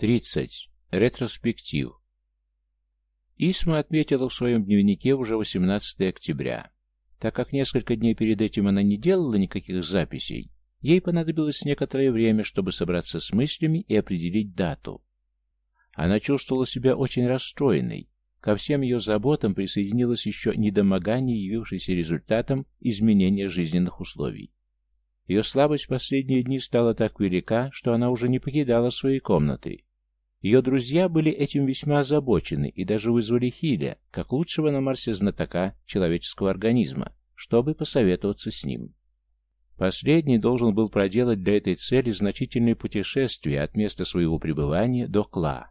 30. Ретроспектив. Исма отметила в своем дневнике уже 18 октября. Так как несколько дней перед этим она не делала никаких записей, ей понадобилось некоторое время, чтобы собраться с мыслями и определить дату. Она чувствовала себя очень расстроенной. Ко всем ее заботам присоединилось еще недомогание, явившееся результатом изменения жизненных условий. Ее слабость в последние дни стала так велика, что она уже не покидала своей комнаты, ее друзья были этим весьма озабочены и даже вызвали Хиля, как лучшего на Марсе знатока человеческого организма, чтобы посоветоваться с ним. Последний должен был проделать для этой цели значительное путешествие от места своего пребывания до Кла.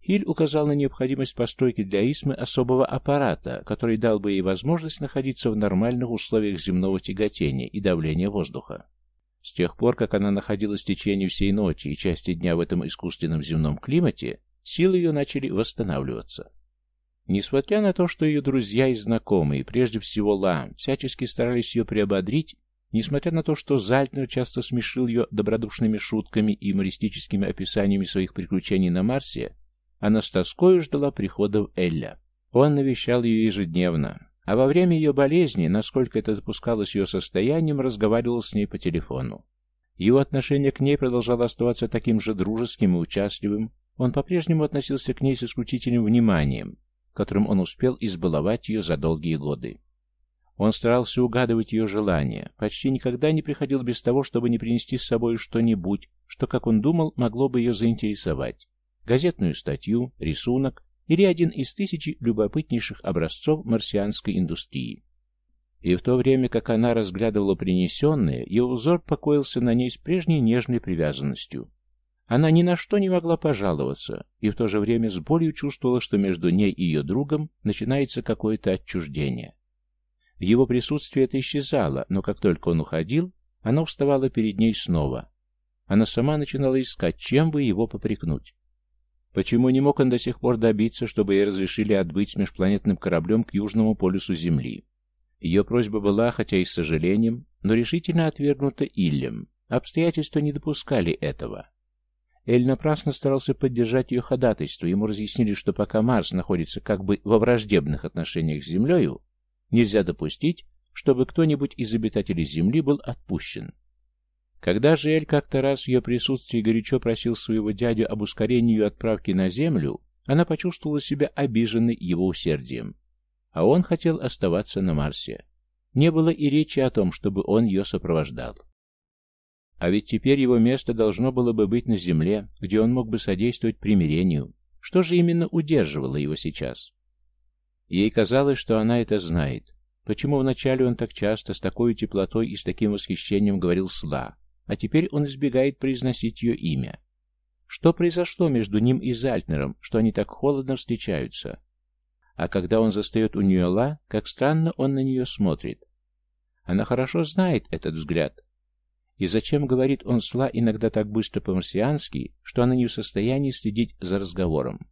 Хиль указал на необходимость постройки для Исмы особого аппарата, который дал бы ей возможность находиться в нормальных условиях земного тяготения и давления воздуха. С тех пор, как она находилась в течение всей ночи и части дня в этом искусственном земном климате, силы ее начали восстанавливаться. Несмотря на то, что ее друзья и знакомые, прежде всего Ла, всячески старались ее приободрить, несмотря на то, что Зальтнер часто смешил ее добродушными шутками и юмористическими описаниями своих приключений на Марсе, она с тоской ждала прихода Элля. Он навещал ее ежедневно, а во время ее болезни, насколько это допускалось ее состоянием, разговаривал с ней по телефону. Его отношение к ней продолжало оставаться таким же дружеским и участливым. Он по-прежнему относился к ней с исключительным вниманием, которым он успел избаловать ее за долгие годы. Он старался угадывать ее желания, почти никогда не приходил без того, чтобы не принести с собой что-нибудь, что, как он думал, могло бы ее заинтересовать. Газетную статью, рисунок, или один из тысячи любопытнейших образцов марсианской индустрии. И в то время, как она разглядывала принесенное, его взор покоился на ней с прежней нежной привязанностью. Она ни на что не могла пожаловаться, и в то же время с болью чувствовала, что между ней и ее другом начинается какое-то отчуждение. В его присутствии это исчезало, но как только он уходил, она вставала перед ней снова. Она сама начинала искать, чем бы его попрекнуть. Почему не мог он до сих пор добиться, чтобы ей разрешили отбыть с межпланетным кораблем к южному полюсу Земли? Ее просьба была, хотя и с сожалением, но решительно отвергнута Иллем. Обстоятельства не допускали этого. Эль напрасно старался поддержать ее ходатайство. Ему разъяснили, что пока Марс находится как бы во враждебных отношениях с Землею, нельзя допустить, чтобы кто-нибудь из обитателей Земли был отпущен. Когда же Эль как-то раз в ее присутствии горячо просил своего дядю об ускорении ее отправки на землю, она почувствовала себя обиженной его усердием. А он хотел оставаться на Марсе. Не было и речи о том, чтобы он ее сопровождал. А ведь теперь его место должно было бы быть на земле, где он мог бы содействовать примирению. Что же именно удерживало его сейчас? Ей казалось, что она это знает. Почему вначале он так часто, с такой теплотой и с таким восхищением говорил «сла», а теперь он избегает произносить ее имя. Что произошло между ним и Зальтнером, что они так холодно встречаются? А когда он застает у нее Ла, как странно он на нее смотрит. Она хорошо знает этот взгляд. И зачем говорит он с Ла иногда так быстро по-марсиански, что она не в состоянии следить за разговором?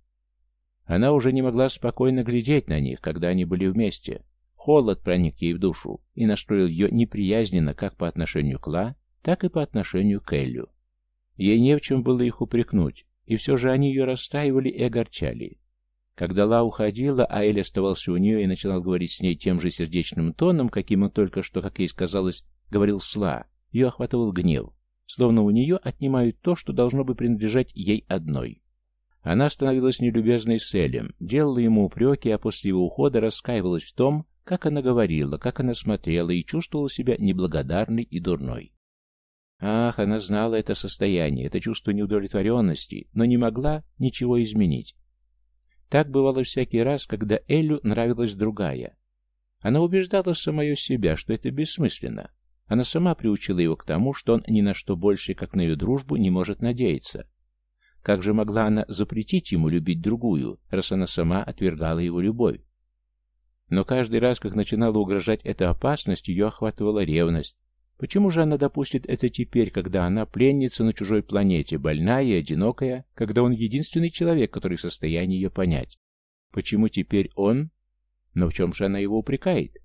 Она уже не могла спокойно глядеть на них, когда они были вместе. Холод проник ей в душу и настроил ее неприязненно как по отношению к Ла, так и по отношению к Эллю. Ей не в чем было их упрекнуть, и все же они ее расстраивали и огорчали. Когда Ла уходила, а Эль оставался у нее и начинал говорить с ней тем же сердечным тоном, каким он только что, как ей сказалось, говорил с Ла, ее охватывал гнев, словно у нее отнимают то, что должно бы принадлежать ей одной. Она становилась нелюбезной с Элем, делала ему упреки, а после его ухода раскаивалась в том, как она говорила, как она смотрела и чувствовала себя неблагодарной и дурной. Ах, она знала это состояние, это чувство неудовлетворенности, но не могла ничего изменить. Так бывало всякий раз, когда Эллю нравилась другая. Она убеждала самое себя, что это бессмысленно. Она сама приучила его к тому, что он ни на что больше, как на ее дружбу, не может надеяться. Как же могла она запретить ему любить другую, раз она сама отвергала его любовь? Но каждый раз, как начинала угрожать эта опасность, ее охватывала ревность, Почему же она допустит это теперь, когда она пленница на чужой планете, больная и одинокая, когда он единственный человек, который в состоянии ее понять? Почему теперь он? Но в чем же она его упрекает?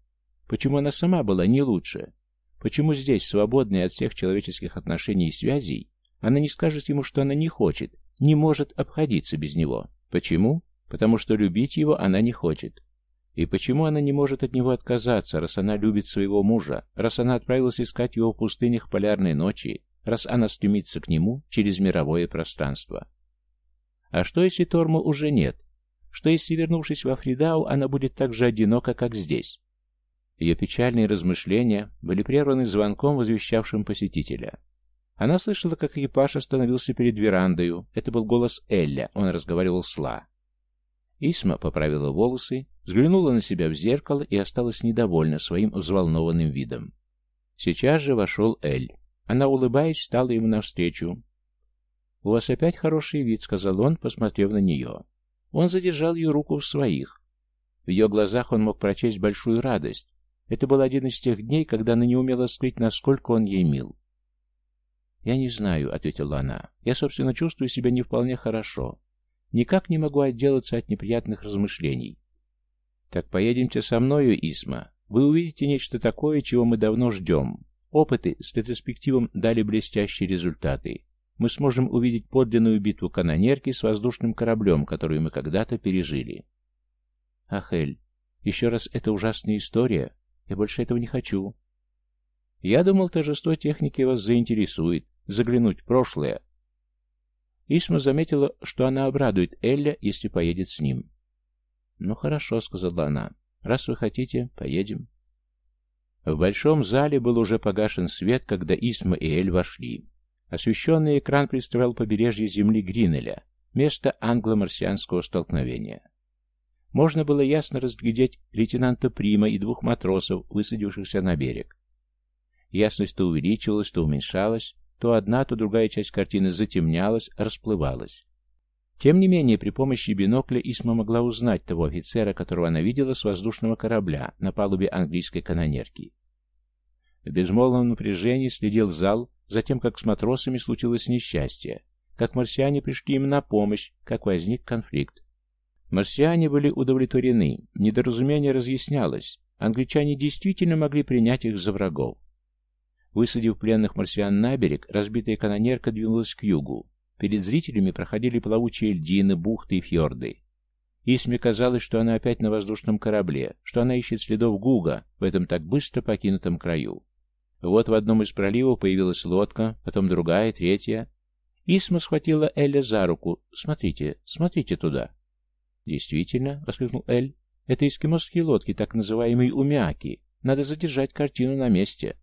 Почему она сама была не лучше? Почему здесь, свободная от всех человеческих отношений и связей, она не скажет ему, что она не хочет, не может обходиться без него. Почему? Потому что любить его она не хочет. И почему она не может от него отказаться, раз она любит своего мужа, раз она отправилась искать его в пустынях полярной ночи, раз она стремится к нему через мировое пространство? А что, если Торму уже нет? Что, если, вернувшись во Фридау, она будет так же одинока, как здесь? Ее печальные размышления были прерваны звонком, возвещавшим посетителя. Она слышала, как экипаж остановился перед верандою. Это был голос Элля, он разговаривал с Ла. Исма поправила волосы, взглянула на себя в зеркало и осталась недовольна своим взволнованным видом. Сейчас же вошел Эль. Она, улыбаясь, встала ему навстречу. «У вас опять хороший вид», — сказал он, посмотрев на нее. Он задержал ее руку в своих. В ее глазах он мог прочесть большую радость. Это был один из тех дней, когда она не умела скрыть, насколько он ей мил. «Я не знаю», — ответила она. «Я, собственно, чувствую себя не вполне хорошо. Никак не могу отделаться от неприятных размышлений. Так поедемте со мною, Исма. Вы увидите нечто такое, чего мы давно ждем. Опыты с ретроспективом дали блестящие результаты. Мы сможем увидеть подлинную битву канонерки с воздушным кораблем, которую мы когда-то пережили. Ах, Эль, еще раз эта ужасная история. Я больше этого не хочу. Я думал, торжество техники вас заинтересует. Заглянуть в прошлое, Исма заметила, что она обрадует Элля, если поедет с ним. «Ну хорошо», — сказала она. «Раз вы хотите, поедем». В большом зале был уже погашен свет, когда Исма и Эль вошли. Освещенный экран представлял побережье земли Гринеля, место англо-марсианского столкновения. Можно было ясно разглядеть лейтенанта Прима и двух матросов, высадившихся на берег. Ясность то увеличивалась, то уменьшалась, то одна, то другая часть картины затемнялась, расплывалась. Тем не менее, при помощи бинокля Исма могла узнать того офицера, которого она видела с воздушного корабля на палубе английской канонерки. В безмолвном напряжении следил зал за тем, как с матросами случилось несчастье, как марсиане пришли им на помощь, как возник конфликт. Марсиане были удовлетворены, недоразумение разъяснялось, англичане действительно могли принять их за врагов. Высадив пленных марсиан на берег, разбитая канонерка двинулась к югу. Перед зрителями проходили плавучие льдины, бухты и фьорды. Исме казалось, что она опять на воздушном корабле, что она ищет следов Гуга в этом так быстро покинутом краю. Вот в одном из проливов появилась лодка, потом другая, третья. Исма схватила Эля за руку. «Смотрите, смотрите туда». «Действительно», — воскликнул Эль, — «это эскимосские лодки, так называемые умяки. Надо задержать картину на месте».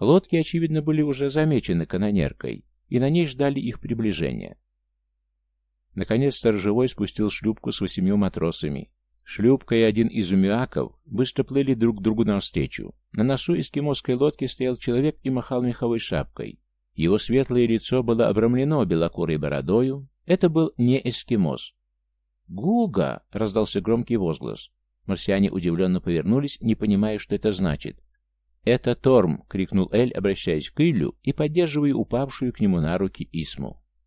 Лодки, очевидно, были уже замечены канонеркой, и на ней ждали их приближения. Наконец сторожевой спустил шлюпку с восемью матросами. Шлюпка и один из умиаков быстро плыли друг другу навстречу. На носу эскимосской лодки стоял человек и махал меховой шапкой. Его светлое лицо было обрамлено белокурой бородою. Это был не эскимос. «Гуга!» — раздался громкий возглас. Марсиане удивленно повернулись, не понимая, что это значит. «Это Торм!» — крикнул Эль, обращаясь к Илью и поддерживая упавшую к нему на руки Исму.